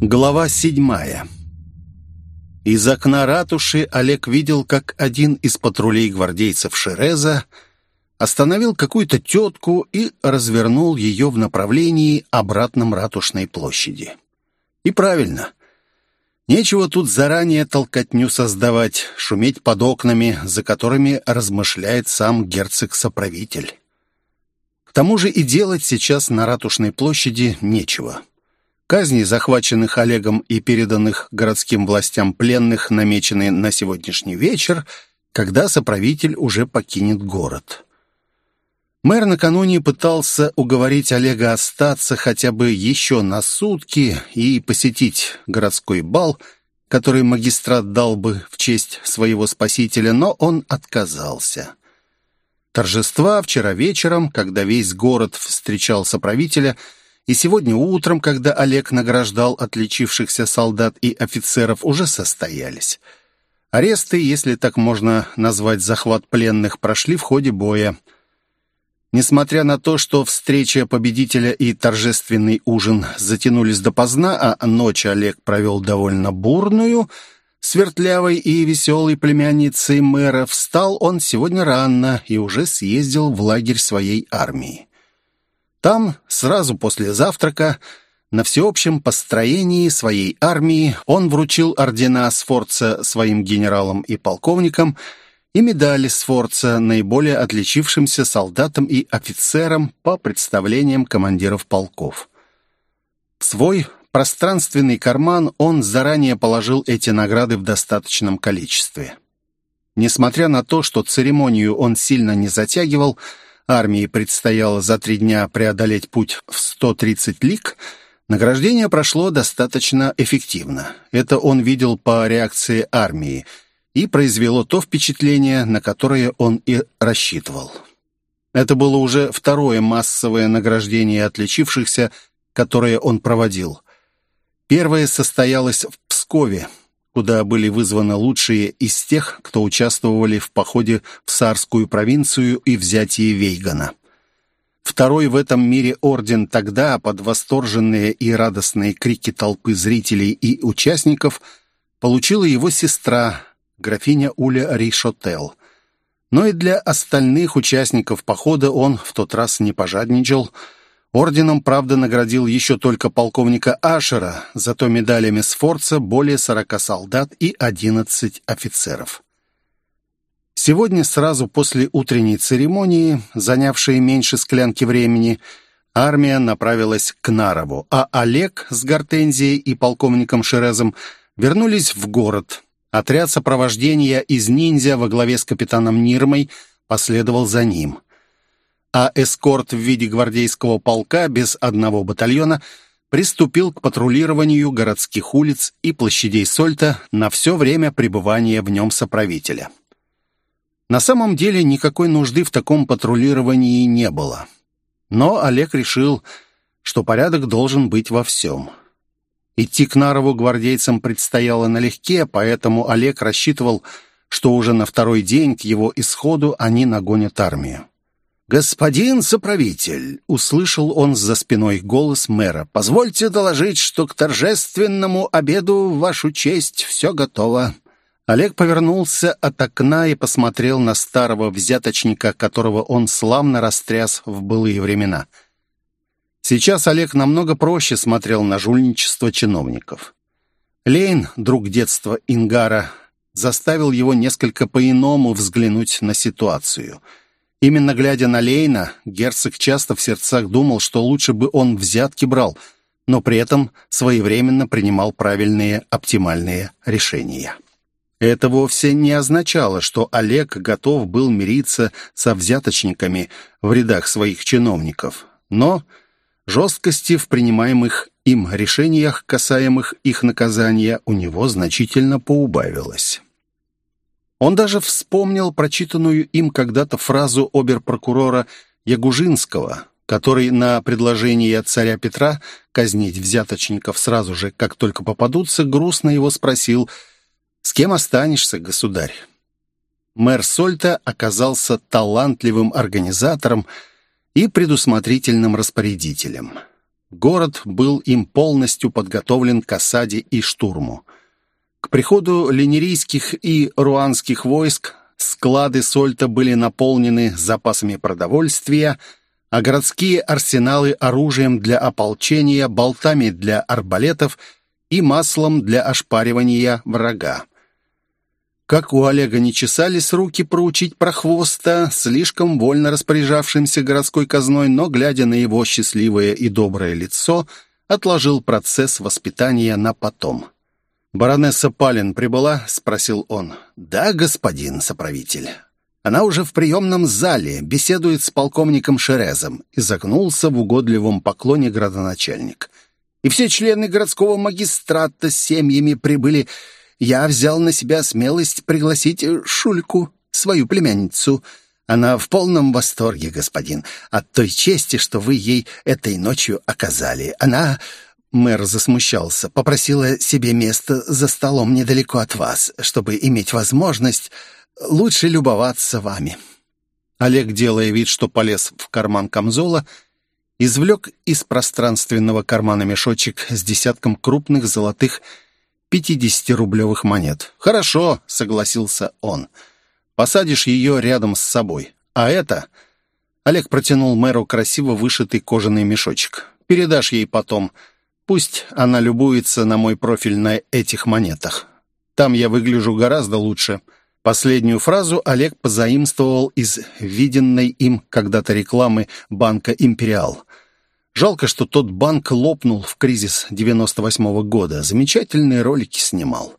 Глава седьмая. Из окна ратуши Олег видел, как один из патрулей гвардейцев Шереза остановил какую-то тетку и развернул ее в направлении обратном ратушной площади. И правильно. Нечего тут заранее толкотню создавать, шуметь под окнами, за которыми размышляет сам герцог-соправитель. К тому же и делать сейчас на ратушной площади нечего. Казни захваченных Олегом и переданных городским властям пленных намечены на сегодняшний вечер, когда соправитель уже покинет город. Мэр накануне пытался уговорить Олега остаться хотя бы еще на сутки и посетить городской бал, который магистрат дал бы в честь своего спасителя, но он отказался. Торжества вчера вечером, когда весь город встречал соправителя – и сегодня утром, когда Олег награждал отличившихся солдат и офицеров, уже состоялись. Аресты, если так можно назвать захват пленных, прошли в ходе боя. Несмотря на то, что встреча победителя и торжественный ужин затянулись допоздна, а ночь Олег провел довольно бурную, свертлявой и веселой племянницей мэра, встал он сегодня рано и уже съездил в лагерь своей армии. Там, сразу после завтрака, на всеобщем построении своей армии он вручил ордена Сфорца своим генералам и полковникам и медали Сфорца наиболее отличившимся солдатам и офицерам по представлениям командиров полков. В свой пространственный карман он заранее положил эти награды в достаточном количестве. Несмотря на то, что церемонию он сильно не затягивал, армии предстояло за три дня преодолеть путь в 130 лиг, награждение прошло достаточно эффективно. Это он видел по реакции армии и произвело то впечатление, на которое он и рассчитывал. Это было уже второе массовое награждение отличившихся, которое он проводил. Первое состоялось в Пскове, куда были вызваны лучшие из тех, кто участвовали в походе в Сарскую провинцию и взятии Вейгана. Второй в этом мире орден тогда, под восторженные и радостные крики толпы зрителей и участников, получила его сестра, графиня Уля Ришотел. Но и для остальных участников похода он в тот раз не пожадничал – Орденом, правда, наградил еще только полковника Ашера, зато медалями Сфорца более 40 солдат и 11 офицеров. Сегодня, сразу после утренней церемонии, занявшей меньше склянки времени, армия направилась к Нарову, а Олег с Гортензией и полковником Шерезом вернулись в город. Отряд сопровождения из ниндзя во главе с капитаном Нирмой последовал за ним а эскорт в виде гвардейского полка без одного батальона приступил к патрулированию городских улиц и площадей Сольта на все время пребывания в нем соправителя. На самом деле никакой нужды в таком патрулировании не было. Но Олег решил, что порядок должен быть во всем. Идти к Нарову гвардейцам предстояло налегке, поэтому Олег рассчитывал, что уже на второй день к его исходу они нагонят армию. «Господин соправитель!» — услышал он за спиной голос мэра. «Позвольте доложить, что к торжественному обеду в вашу честь все готово». Олег повернулся от окна и посмотрел на старого взяточника, которого он славно растряс в былые времена. Сейчас Олег намного проще смотрел на жульничество чиновников. Лейн, друг детства Ингара, заставил его несколько по-иному взглянуть на ситуацию — Именно глядя на Лейна, герцог часто в сердцах думал, что лучше бы он взятки брал, но при этом своевременно принимал правильные, оптимальные решения. Это вовсе не означало, что Олег готов был мириться со взяточниками в рядах своих чиновников, но жесткости в принимаемых им решениях, касаемых их наказания, у него значительно поубавилось. Он даже вспомнил прочитанную им когда-то фразу оберпрокурора Ягужинского, который на предложение царя Петра казнить взяточников сразу же, как только попадутся, грустно его спросил «С кем останешься, государь?» Мэр Сольта оказался талантливым организатором и предусмотрительным распорядителем. Город был им полностью подготовлен к осаде и штурму. К приходу ленирийских и руанских войск склады Сольта были наполнены запасами продовольствия, а городские арсеналы оружием для ополчения, болтами для арбалетов и маслом для ошпаривания врага. Как у Олега не чесались руки проучить прохвоста, слишком вольно распоряжавшимся городской казной, но, глядя на его счастливое и доброе лицо, отложил процесс воспитания на потом. «Баронесса Палин прибыла?» — спросил он. «Да, господин соправитель. Она уже в приемном зале, беседует с полковником Шерезом», — изогнулся в угодливом поклоне градоначальник. «И все члены городского магистрата с семьями прибыли. Я взял на себя смелость пригласить Шульку, свою племянницу». Она в полном восторге, господин, от той чести, что вы ей этой ночью оказали. Она Мэр засмущался. «Попросила себе место за столом недалеко от вас, чтобы иметь возможность лучше любоваться вами». Олег, делая вид, что полез в карман камзола, извлек из пространственного кармана мешочек с десятком крупных золотых 50-рублевых монет. «Хорошо», — согласился он. «Посадишь ее рядом с собой. А это...» Олег протянул мэру красиво вышитый кожаный мешочек. «Передашь ей потом...» Пусть она любуется на мой профиль на этих монетах. Там я выгляжу гораздо лучше». Последнюю фразу Олег позаимствовал из виденной им когда-то рекламы банка «Империал». Жалко, что тот банк лопнул в кризис 98 -го года. Замечательные ролики снимал.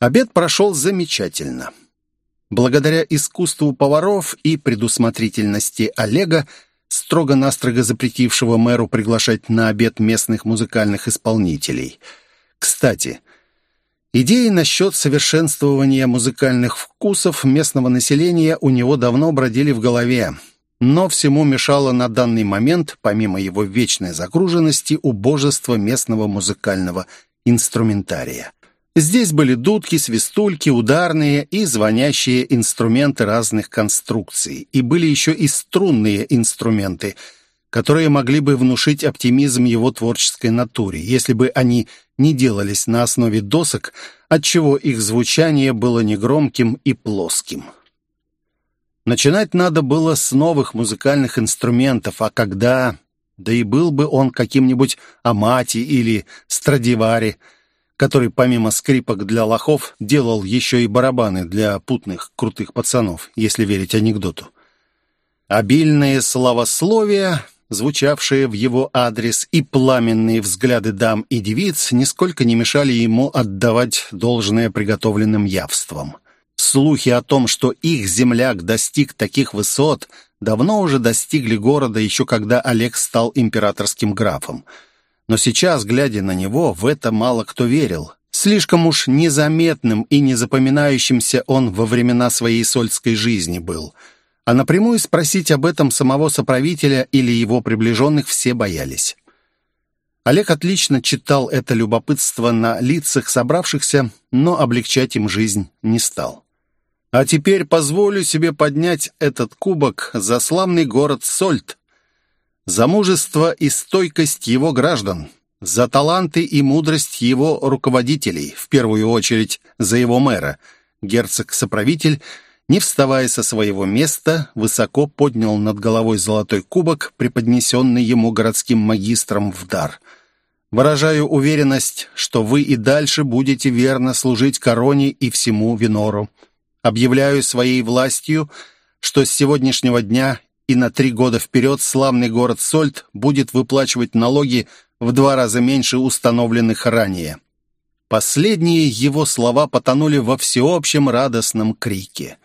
Обед прошел замечательно. Благодаря искусству поваров и предусмотрительности Олега строго-настрого запретившего мэру приглашать на обед местных музыкальных исполнителей. Кстати, идеи насчет совершенствования музыкальных вкусов местного населения у него давно бродили в голове, но всему мешало на данный момент, помимо его вечной загруженности, убожество местного музыкального инструментария. Здесь были дудки, свистульки, ударные и звонящие инструменты разных конструкций. И были еще и струнные инструменты, которые могли бы внушить оптимизм его творческой натуре, если бы они не делались на основе досок, отчего их звучание было негромким и плоским. Начинать надо было с новых музыкальных инструментов, а когда... Да и был бы он каким-нибудь Амати или Страдивари – который помимо скрипок для лохов делал еще и барабаны для путных крутых пацанов, если верить анекдоту. Обильные словословия, звучавшие в его адрес, и пламенные взгляды дам и девиц нисколько не мешали ему отдавать должное приготовленным явствам. Слухи о том, что их земляк достиг таких высот, давно уже достигли города, еще когда Олег стал императорским графом — но сейчас, глядя на него, в это мало кто верил. Слишком уж незаметным и незапоминающимся он во времена своей сольской жизни был. А напрямую спросить об этом самого соправителя или его приближенных все боялись. Олег отлично читал это любопытство на лицах собравшихся, но облегчать им жизнь не стал. А теперь позволю себе поднять этот кубок за славный город Сольт, за мужество и стойкость его граждан, за таланты и мудрость его руководителей, в первую очередь за его мэра. Герцог-соправитель, не вставая со своего места, высоко поднял над головой золотой кубок, преподнесенный ему городским магистром в дар. «Выражаю уверенность, что вы и дальше будете верно служить короне и всему Винору. Объявляю своей властью, что с сегодняшнего дня и на три года вперед славный город Сольт будет выплачивать налоги в два раза меньше установленных ранее. Последние его слова потонули во всеобщем радостном крике.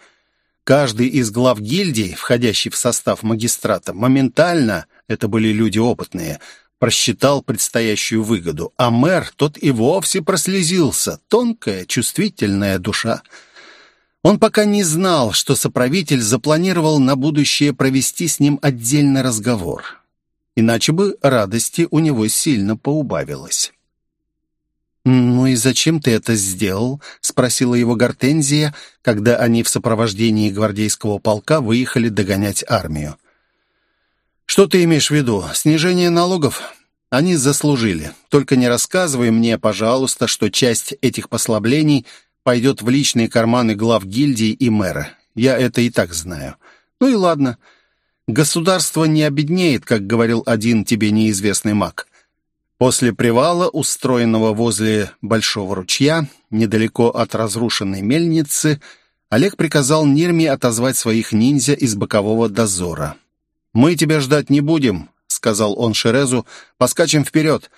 Каждый из глав гильдий, входящий в состав магистрата, моментально, это были люди опытные, просчитал предстоящую выгоду, а мэр тот и вовсе прослезился, тонкая, чувствительная душа — он пока не знал, что соправитель запланировал на будущее провести с ним отдельный разговор. Иначе бы радости у него сильно поубавилось. «Ну и зачем ты это сделал?» — спросила его Гортензия, когда они в сопровождении гвардейского полка выехали догонять армию. «Что ты имеешь в виду? Снижение налогов? Они заслужили. Только не рассказывай мне, пожалуйста, что часть этих послаблений пойдет в личные карманы глав гильдии и мэра. Я это и так знаю. Ну и ладно. Государство не обеднеет, как говорил один тебе неизвестный маг. После привала, устроенного возле Большого ручья, недалеко от разрушенной мельницы, Олег приказал Нирме отозвать своих ниндзя из бокового дозора. «Мы тебя ждать не будем», — сказал он Шерезу, — «поскачем вперед.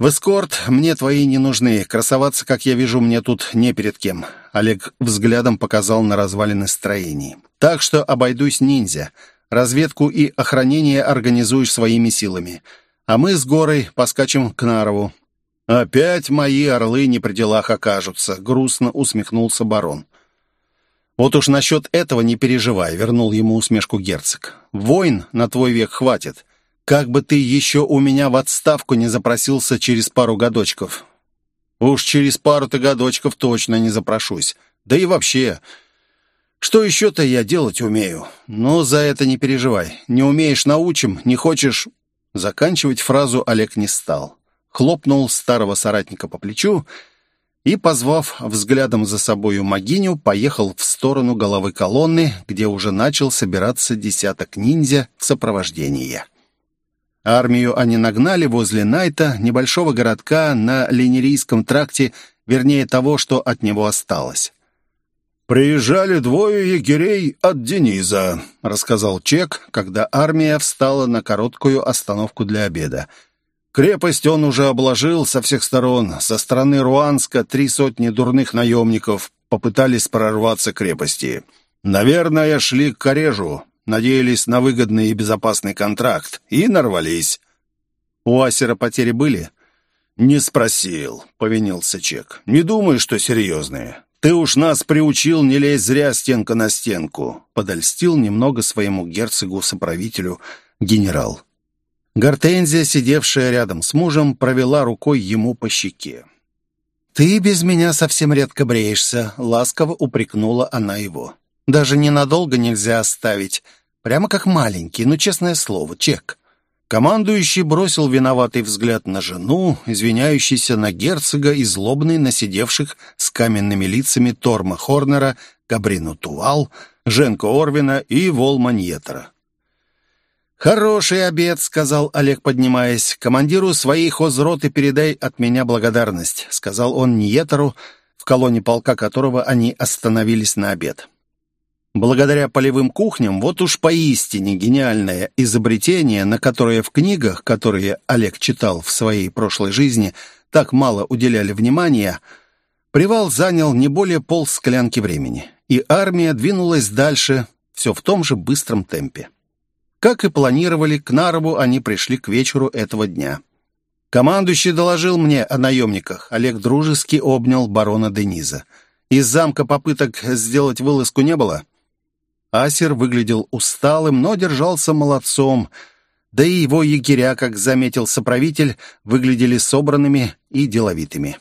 В эскорт мне твои не нужны. Красоваться, как я вижу, мне тут не перед кем». Олег взглядом показал на развалины строений. «Так что обойдусь ниндзя. Разведку и охранение организуешь своими силами. А мы с Горой поскачем к Нарову». «Опять мои орлы не при делах окажутся», — грустно усмехнулся барон. «Вот уж насчет этого не переживай», — вернул ему усмешку герцог. «Войн на твой век хватит. Как бы ты еще у меня в отставку не запросился через пару годочков. Уж через пару-то годочков точно не запрошусь. Да и вообще, что еще-то я делать умею? Но за это не переживай. Не умеешь — научим, не хочешь... Заканчивать фразу Олег не стал. Хлопнул старого соратника по плечу и, позвав взглядом за собою могиню, поехал в сторону головы колонны, где уже начал собираться десяток ниндзя в сопровождении. Армию они нагнали возле Найта, небольшого городка на Ленерийском тракте, вернее того, что от него осталось. «Приезжали двое егерей от Дениза», — рассказал Чек, когда армия встала на короткую остановку для обеда. «Крепость он уже обложил со всех сторон. Со стороны Руанска три сотни дурных наемников попытались прорваться к крепости. Наверное, шли к Корежу, надеялись на выгодный и безопасный контракт и нарвались. У Асера потери были? Не спросил, повинился Чек. Не думаю, что серьезные. Ты уж нас приучил не лезть зря стенка на стенку, подольстил немного своему герцогу-соправителю генерал. Гортензия, сидевшая рядом с мужем, провела рукой ему по щеке. «Ты без меня совсем редко бреешься», — ласково упрекнула она его. «Даже ненадолго нельзя оставить. Прямо как маленький, ну, честное слово, чек. Командующий бросил виноватый взгляд на жену, извиняющийся на герцога и злобный на сидевших с каменными лицами Торма Хорнера, Габрину Тувал, Женко Орвина и Вол Маньетера. «Хороший обед», — сказал Олег, поднимаясь. «Командиру своей хозроты передай от меня благодарность», — сказал он Ниетеру, в колонне полка которого они остановились на обед. Благодаря полевым кухням, вот уж поистине гениальное изобретение, на которое в книгах, которые Олег читал в своей прошлой жизни, так мало уделяли внимания, привал занял не более полсклянки времени, и армия двинулась дальше все в том же быстром темпе. Как и планировали, к Нарову они пришли к вечеру этого дня. Командующий доложил мне о наемниках. Олег дружески обнял барона Дениза. Из замка попыток сделать вылазку не было? Асер выглядел усталым, но держался молодцом. Да и его егеря, как заметил соправитель, выглядели собранными и деловитыми.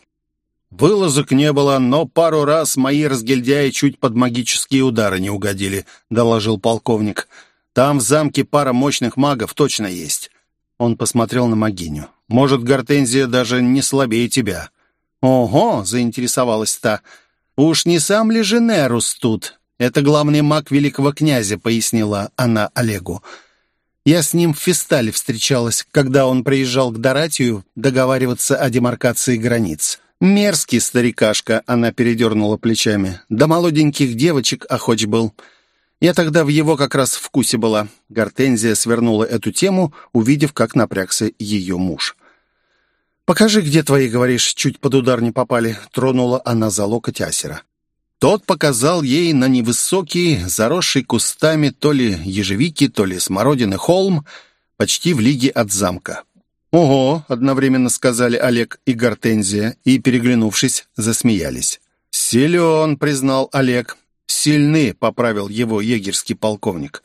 «Вылазок не было, но пару раз мои разгильдяи чуть под магические удары не угодили», — доложил полковник. «Там в замке пара мощных магов точно есть». Он посмотрел на Магиню. «Может, Гортензия даже не слабее тебя». «Ого!» — заинтересовалась та. «Уж не сам ли Женерус тут?» «Это главный маг великого князя», — пояснила она Олегу. «Я с ним в Фестале встречалась, когда он приезжал к Доратию договариваться о демаркации границ». «Мерзкий старикашка», — она передернула плечами. «Да молоденьких девочек охоч был». Я тогда в его как раз вкусе была. Гортензия свернула эту тему, увидев, как напрягся ее муж. «Покажи, где твои, говоришь, чуть под удар не попали», — тронула она за локоть Асера. Тот показал ей на невысокий, заросший кустами то ли ежевики, то ли смородины холм, почти в лиге от замка. «Ого!» — одновременно сказали Олег и Гортензия, и, переглянувшись, засмеялись. «Силен!» — признал Олег. «Сильны!» — поправил его егерский полковник.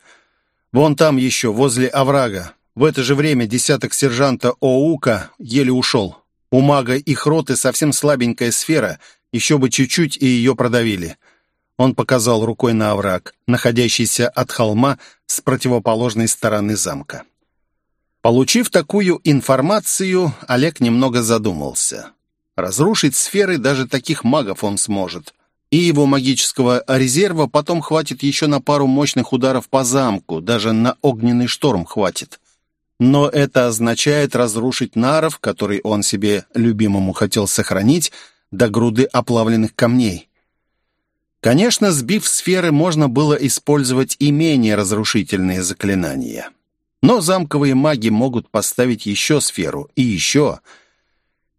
«Вон там еще, возле оврага. В это же время десяток сержанта Оука еле ушел. У мага их роты совсем слабенькая сфера — еще бы чуть-чуть, и ее продавили. Он показал рукой на овраг, находящийся от холма с противоположной стороны замка. Получив такую информацию, Олег немного задумался. Разрушить сферы даже таких магов он сможет. И его магического резерва потом хватит еще на пару мощных ударов по замку, даже на огненный шторм хватит. Но это означает разрушить наров, который он себе любимому хотел сохранить, до груды оплавленных камней. Конечно, сбив сферы, можно было использовать и менее разрушительные заклинания. Но замковые маги могут поставить еще сферу и еще.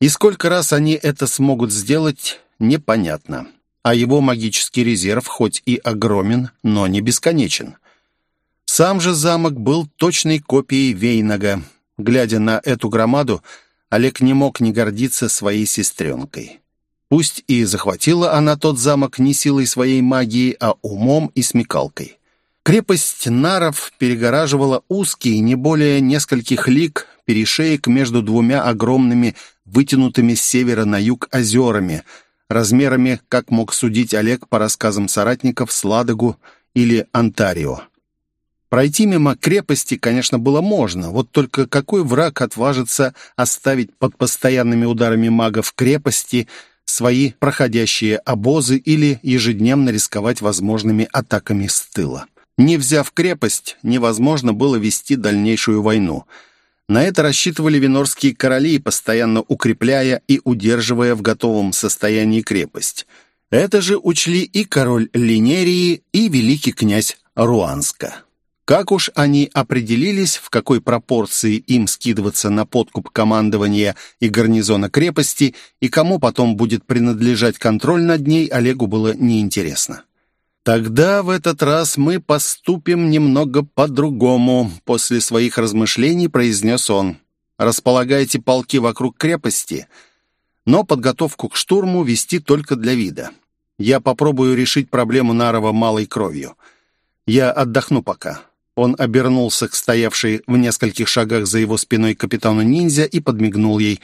И сколько раз они это смогут сделать, непонятно. А его магический резерв хоть и огромен, но не бесконечен. Сам же замок был точной копией Вейнага. Глядя на эту громаду, Олег не мог не гордиться своей сестренкой. Пусть и захватила она тот замок не силой своей магии, а умом и смекалкой. Крепость Наров перегораживала узкий, не более нескольких лиг, перешеек между двумя огромными, вытянутыми с севера на юг озерами, размерами, как мог судить Олег по рассказам соратников, Сладогу или Онтарио. Пройти мимо крепости, конечно, было можно, вот только какой враг отважится оставить под постоянными ударами магов крепости свои проходящие обозы или ежедневно рисковать возможными атаками с тыла? Не взяв крепость, невозможно было вести дальнейшую войну. На это рассчитывали венорские короли, постоянно укрепляя и удерживая в готовом состоянии крепость. Это же учли и король Линерии, и великий князь Руанска. Как уж они определились, в какой пропорции им скидываться на подкуп командования и гарнизона крепости, и кому потом будет принадлежать контроль над ней, Олегу было неинтересно. «Тогда в этот раз мы поступим немного по-другому», — после своих размышлений произнес он. «Располагайте полки вокруг крепости, но подготовку к штурму вести только для вида. Я попробую решить проблему Нарова малой кровью. Я отдохну пока. Он обернулся к стоявшей в нескольких шагах за его спиной капитану ниндзя и подмигнул ей.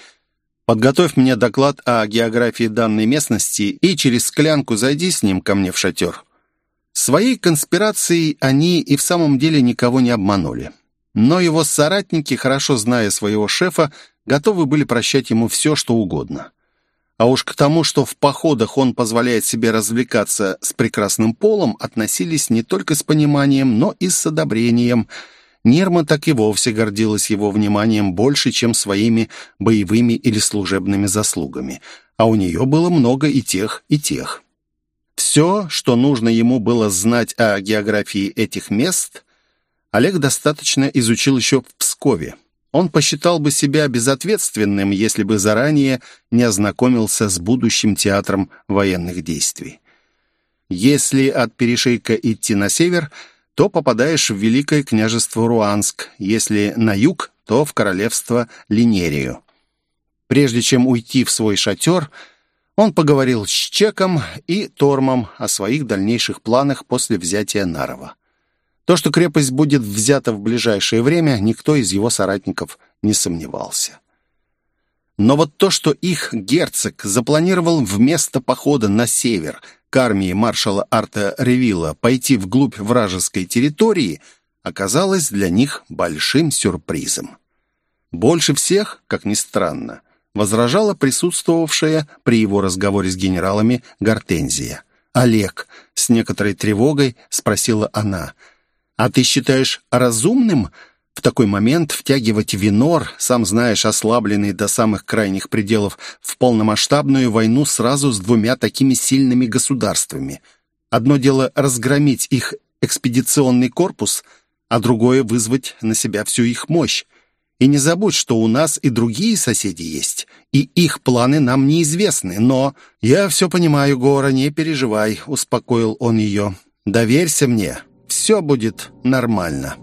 «Подготовь мне доклад о географии данной местности и через склянку зайди с ним ко мне в шатер». Своей конспирацией они и в самом деле никого не обманули. Но его соратники, хорошо зная своего шефа, готовы были прощать ему все, что угодно. А уж к тому, что в походах он позволяет себе развлекаться с прекрасным полом, относились не только с пониманием, но и с одобрением. Нерма так и вовсе гордилась его вниманием больше, чем своими боевыми или служебными заслугами. А у нее было много и тех, и тех. Все, что нужно ему было знать о географии этих мест, Олег достаточно изучил еще в Пскове. Он посчитал бы себя безответственным, если бы заранее не ознакомился с будущим театром военных действий. Если от перешейка идти на север, то попадаешь в Великое княжество Руанск, если на юг, то в королевство Линерию. Прежде чем уйти в свой шатер, он поговорил с Чеком и Тормом о своих дальнейших планах после взятия Нарова. То, что крепость будет взята в ближайшее время, никто из его соратников не сомневался. Но вот то, что их герцог запланировал вместо похода на север к армии маршала Арта Ревилла пойти вглубь вражеской территории, оказалось для них большим сюрпризом. Больше всех, как ни странно, возражала присутствовавшая при его разговоре с генералами Гортензия. «Олег», — с некоторой тревогой спросила она, — а ты считаешь разумным в такой момент втягивать Винор, сам знаешь, ослабленный до самых крайних пределов, в полномасштабную войну сразу с двумя такими сильными государствами? Одно дело разгромить их экспедиционный корпус, а другое вызвать на себя всю их мощь. И не забудь, что у нас и другие соседи есть, и их планы нам неизвестны, но... «Я все понимаю, Гора, не переживай», — успокоил он ее. «Доверься мне, все будет нормально».